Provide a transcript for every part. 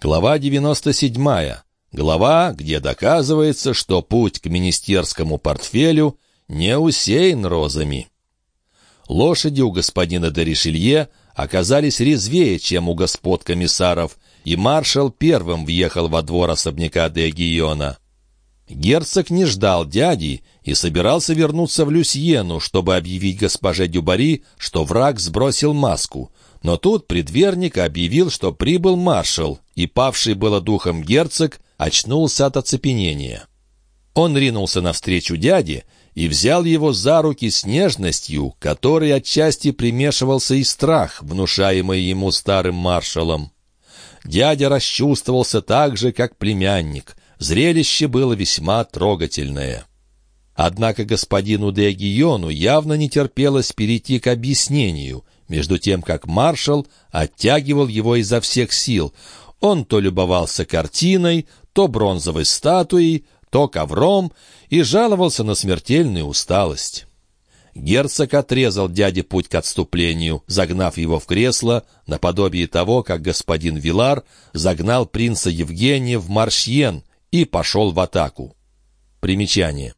Глава 97. Глава, где доказывается, что путь к министерскому портфелю не усеян розами. Лошади у господина де Ришелье оказались резвее, чем у господ комиссаров, и маршал первым въехал во двор особняка де Гиона. Герцог не ждал дяди и собирался вернуться в Люсьену, чтобы объявить госпоже Дюбари, что враг сбросил маску. Но тут предверник объявил, что прибыл маршал, и павший было духом герцог очнулся от оцепенения. Он ринулся навстречу дяде и взял его за руки с нежностью, которой отчасти примешивался и страх, внушаемый ему старым маршалом. Дядя расчувствовался так же, как племянник. Зрелище было весьма трогательное. Однако господину де Гиону явно не терпелось перейти к объяснению, между тем как маршал оттягивал его изо всех сил. Он то любовался картиной, то бронзовой статуей, то ковром и жаловался на смертельную усталость. Герцог отрезал дяде путь к отступлению, загнав его в кресло, наподобие того, как господин Вилар загнал принца Евгения в Маршьен и пошел в атаку. Примечание.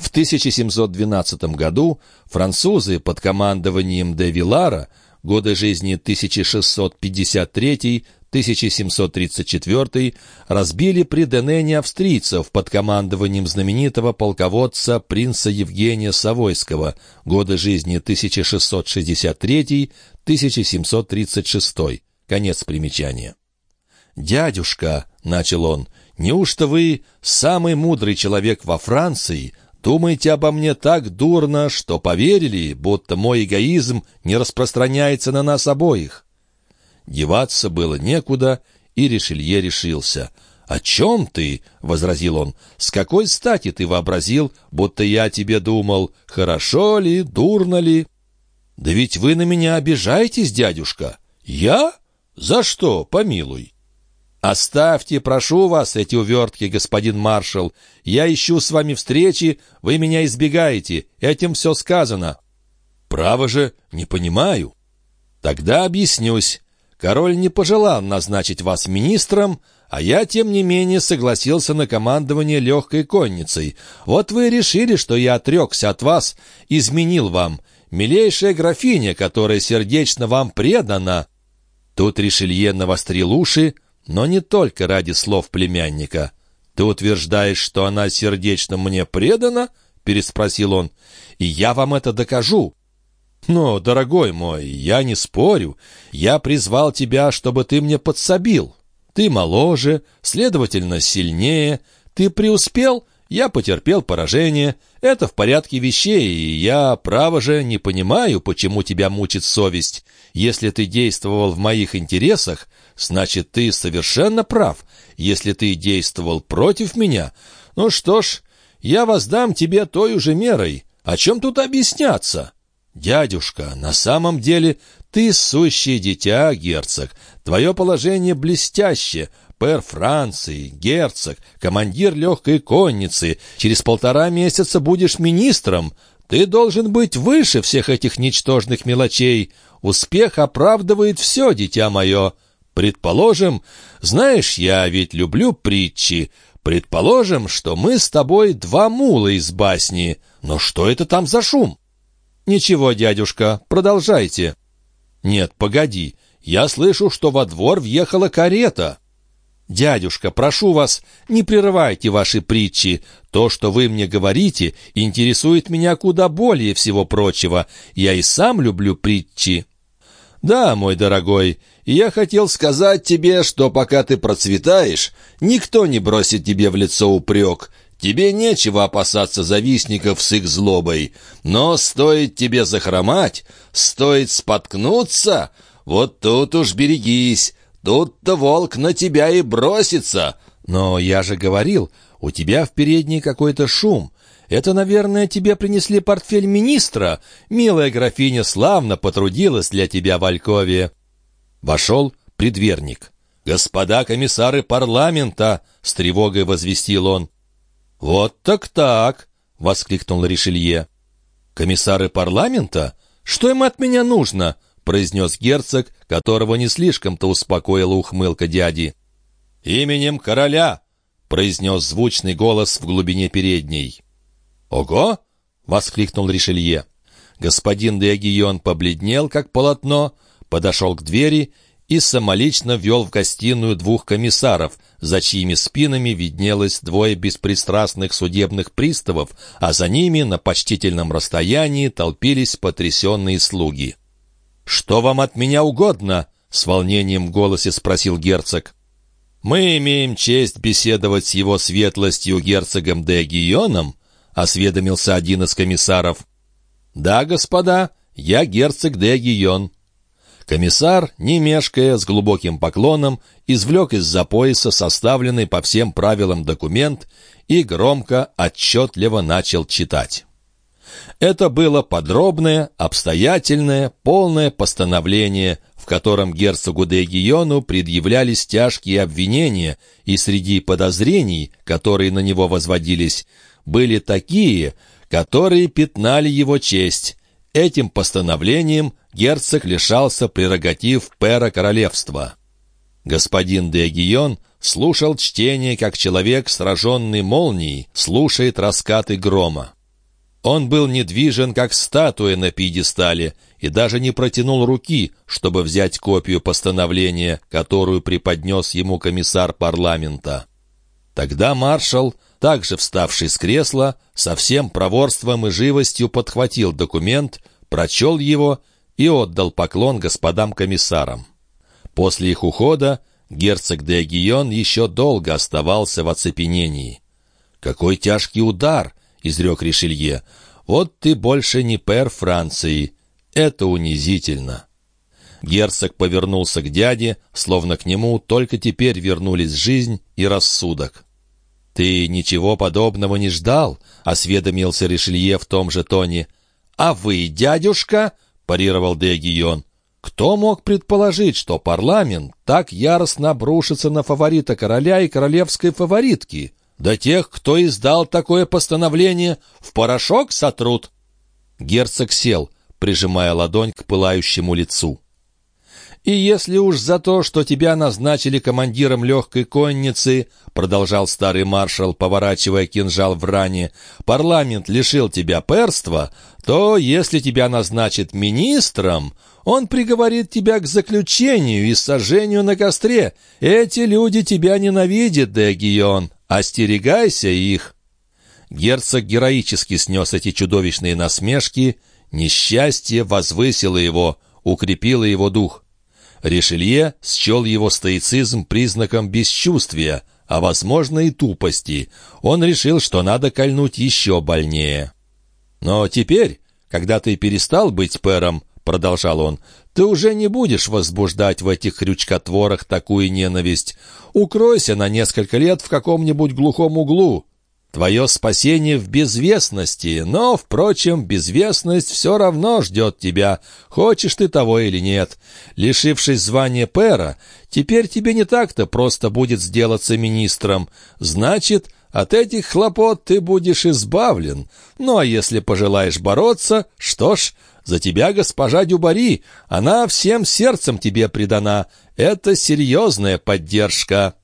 В 1712 году французы под командованием де Вилара, годы жизни 1653-1734, разбили при Денене австрийцев под командованием знаменитого полководца принца Евгения Савойского, годы жизни 1663-1736. Конец примечания. «Дядюшка», — начал он, — «неужто вы самый мудрый человек во Франции, Думаете обо мне так дурно, что поверили, будто мой эгоизм не распространяется на нас обоих». Деваться было некуда, и Ришелье решился. «О чем ты?» — возразил он. «С какой стати ты вообразил, будто я тебе думал, хорошо ли, дурно ли?» «Да ведь вы на меня обижаетесь, дядюшка!» «Я? За что, помилуй?» «Оставьте, прошу вас, эти увертки, господин маршал. Я ищу с вами встречи, вы меня избегаете. Этим все сказано». «Право же, не понимаю». «Тогда объяснюсь. Король не пожелал назначить вас министром, а я, тем не менее, согласился на командование легкой конницей. Вот вы решили, что я отрекся от вас, изменил вам. Милейшая графиня, которая сердечно вам предана». Тут Ришелье навострил уши, но не только ради слов племянника. «Ты утверждаешь, что она сердечно мне предана?» — переспросил он. «И я вам это докажу». «Но, дорогой мой, я не спорю. Я призвал тебя, чтобы ты мне подсобил. Ты моложе, следовательно, сильнее. Ты преуспел, я потерпел поражение. Это в порядке вещей, и я, право же, не понимаю, почему тебя мучит совесть. Если ты действовал в моих интересах, значит, ты совершенно прав. Если ты действовал против меня, ну что ж, я воздам тебе той же мерой. О чем тут объясняться? Дядюшка, на самом деле ты сущий дитя, герцог. Твое положение блестяще пэр Франции, герцог, командир легкой конницы. Через полтора месяца будешь министром. Ты должен быть выше всех этих ничтожных мелочей. Успех оправдывает все, дитя мое. Предположим, знаешь, я ведь люблю притчи. Предположим, что мы с тобой два мула из басни. Но что это там за шум? Ничего, дядюшка, продолжайте. Нет, погоди. Я слышу, что во двор въехала карета. «Дядюшка, прошу вас, не прерывайте ваши притчи. То, что вы мне говорите, интересует меня куда более всего прочего. Я и сам люблю притчи». «Да, мой дорогой, я хотел сказать тебе, что пока ты процветаешь, никто не бросит тебе в лицо упрек. Тебе нечего опасаться завистников с их злобой. Но стоит тебе захромать, стоит споткнуться, вот тут уж берегись». Тут-то волк на тебя и бросится. Но я же говорил, у тебя в передней какой-то шум. Это, наверное, тебе принесли портфель министра. Милая графиня славно потрудилась для тебя в Алькове. Вошел предверник. «Господа комиссары парламента!» — с тревогой возвестил он. «Вот так-так!» — воскликнул Ришелье. «Комиссары парламента? Что им от меня нужно?» — произнес герцог, которого не слишком-то успокоила ухмылка дяди. «Именем короля!» — произнес звучный голос в глубине передней. «Ого!» — воскликнул Ришелье. Господин де Агион побледнел, как полотно, подошел к двери и самолично ввел в гостиную двух комиссаров, за чьими спинами виднелось двое беспристрастных судебных приставов, а за ними на почтительном расстоянии толпились потрясенные слуги. «Что вам от меня угодно?» — с волнением в голосе спросил герцог. «Мы имеем честь беседовать с его светлостью герцогом де Гионом», — осведомился один из комиссаров. «Да, господа, я герцог де Гион». Комиссар, не мешкая, с глубоким поклоном, извлек из-за пояса составленный по всем правилам документ и громко, отчетливо начал читать. Это было подробное, обстоятельное, полное постановление, в котором герцогу де Гиону предъявлялись тяжкие обвинения, и среди подозрений, которые на него возводились, были такие, которые пятнали его честь. Этим постановлением герцог лишался прерогатив пера королевства. Господин де Гион слушал чтение, как человек, сраженный молнией, слушает раскаты грома. Он был недвижен, как статуя на пьедестале, и даже не протянул руки, чтобы взять копию постановления, которую преподнес ему комиссар парламента. Тогда маршал, также вставший с кресла, со всем проворством и живостью подхватил документ, прочел его и отдал поклон господам комиссарам. После их ухода герцог де Гион еще долго оставался в оцепенении. «Какой тяжкий удар!» — изрек Ришелье. «Вот ты больше не пэр Франции. Это унизительно». Герцог повернулся к дяде, словно к нему только теперь вернулись жизнь и рассудок. «Ты ничего подобного не ждал?» — осведомился Ришелье в том же тоне. «А вы, дядюшка?» парировал де Гион. Кто мог предположить, что парламент так яростно обрушится на фаворита короля и королевской фаворитки? Да тех, кто издал такое постановление, в порошок сотрут. Герцог сел, прижимая ладонь к пылающему лицу. «И если уж за то, что тебя назначили командиром легкой конницы, — продолжал старый маршал, поворачивая кинжал в ране, — парламент лишил тебя перства, то если тебя назначит министром, он приговорит тебя к заключению и сожжению на костре. Эти люди тебя ненавидят, Дегион. Остерегайся их». Герцог героически снес эти чудовищные насмешки, несчастье возвысило его, укрепило его дух. Ришелье счел его стоицизм признаком бесчувствия, а, возможно, и тупости. Он решил, что надо кольнуть еще больнее. «Но теперь, когда ты перестал быть пэром, — продолжал он, — ты уже не будешь возбуждать в этих крючкотворах такую ненависть. Укройся на несколько лет в каком-нибудь глухом углу, Твое спасение в безвестности, но, впрочем, безвестность все равно ждет тебя, хочешь ты того или нет. Лишившись звания пэра, теперь тебе не так-то просто будет сделаться министром. Значит, от этих хлопот ты будешь избавлен. Ну, а если пожелаешь бороться, что ж, за тебя госпожа Дюбари, она всем сердцем тебе предана. Это серьезная поддержка».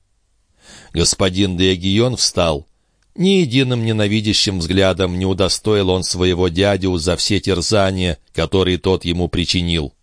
Господин Деагион встал. Ни единым ненавидящим взглядом не удостоил он своего дядю за все терзания, которые тот ему причинил.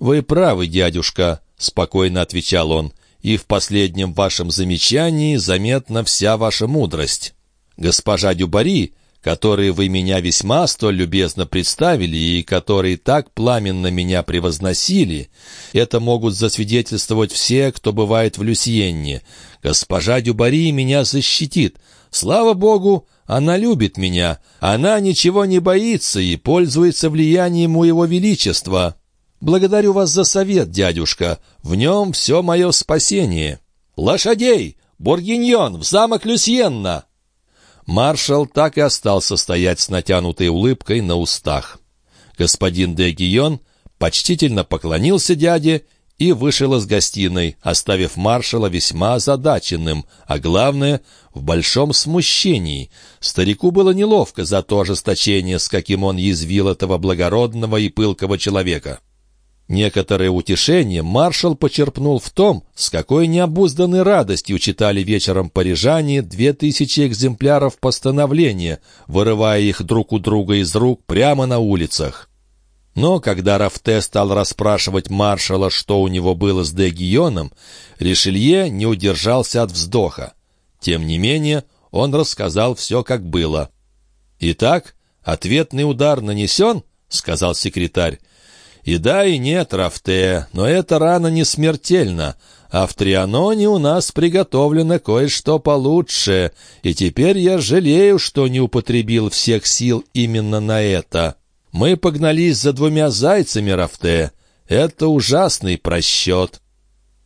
«Вы правы, дядюшка», — спокойно отвечал он, «и в последнем вашем замечании заметна вся ваша мудрость. Госпожа Дюбари, которые вы меня весьма столь любезно представили и которые так пламенно меня превозносили, это могут засвидетельствовать все, кто бывает в Люсьенне. Госпожа Дюбари меня защитит, Слава Богу, она любит меня. Она ничего не боится и пользуется влиянием у его величества. Благодарю вас за совет, дядюшка. В нем все мое спасение. Лошадей! Бургиньон! В замок Люсьенна!» Маршал так и остался стоять с натянутой улыбкой на устах. Господин де Гион почтительно поклонился дяде и вышел из гостиной, оставив маршала весьма озадаченным, а главное, в большом смущении. Старику было неловко за то ожесточение, с каким он язвил этого благородного и пылкого человека. Некоторое утешение маршал почерпнул в том, с какой необузданной радостью читали вечером парижане две тысячи экземпляров постановления, вырывая их друг у друга из рук прямо на улицах. Но когда Рафте стал расспрашивать маршала, что у него было с Де Гионом, Ришелье не удержался от вздоха. Тем не менее, он рассказал все, как было. «Итак, ответный удар нанесен?» — сказал секретарь. «И да, и нет, Рафте, но эта рана не смертельна, а в Трианоне у нас приготовлено кое-что получше, и теперь я жалею, что не употребил всех сил именно на это. Мы погнались за двумя зайцами, Рафте. Это ужасный просчет».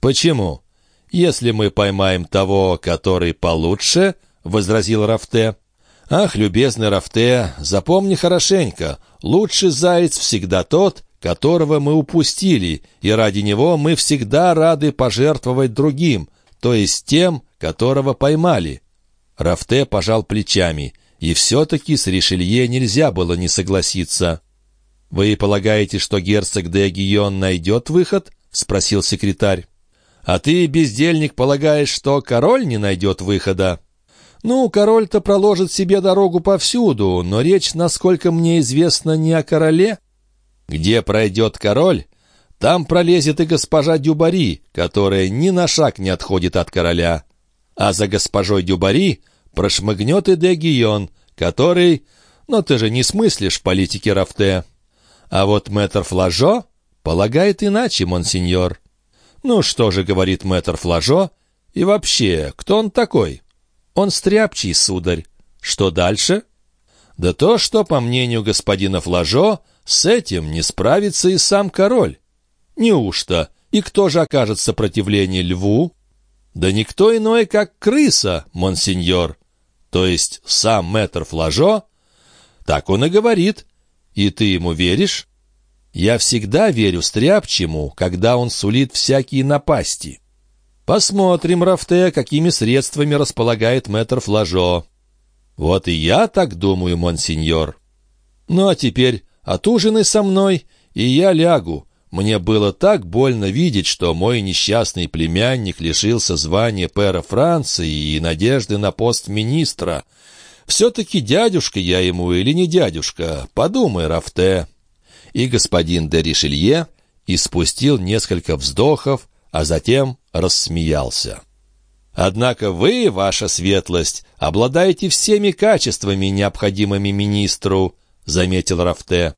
«Почему?» «Если мы поймаем того, который получше», — возразил Рафте, «Ах, любезный Рафте, запомни хорошенько, лучший заяц всегда тот, которого мы упустили, и ради него мы всегда рады пожертвовать другим, то есть тем, которого поймали». Рафте пожал плечами, и все-таки с Ришелье нельзя было не согласиться. «Вы полагаете, что герцог де Гион найдет выход?» — спросил секретарь. «А ты, бездельник, полагаешь, что король не найдет выхода?» «Ну, король-то проложит себе дорогу повсюду, но речь, насколько мне известно, не о короле». «Где пройдет король, там пролезет и госпожа Дюбари, которая ни на шаг не отходит от короля. А за госпожой Дюбари прошмыгнет и де Гион, который... Но ты же не смыслишь политики Рафте. А вот мэтр Флажо полагает иначе, монсеньор». «Ну что же, — говорит мэтр Флажо, — и вообще, кто он такой?» Он стряпчий, сударь. Что дальше? Да то, что, по мнению господина Флажо, с этим не справится и сам король. Неужто? И кто же окажет сопротивление льву? Да никто иной, как крыса, монсеньор. То есть сам мэтр Флажо? Так он и говорит. И ты ему веришь? Я всегда верю стряпчему, когда он сулит всякие напасти. Посмотрим, Рафте, какими средствами располагает мэтр Флажо. Вот и я так думаю, монсеньор. Ну а теперь отужинай со мной, и я лягу. Мне было так больно видеть, что мой несчастный племянник лишился звания пэра Франции и надежды на пост министра. Все-таки дядюшка я ему или не дядюшка, подумай, Рафте. И господин де Ришелье испустил несколько вздохов, а затем рассмеялся. «Однако вы, ваша светлость, обладаете всеми качествами, необходимыми министру», — заметил Рафте.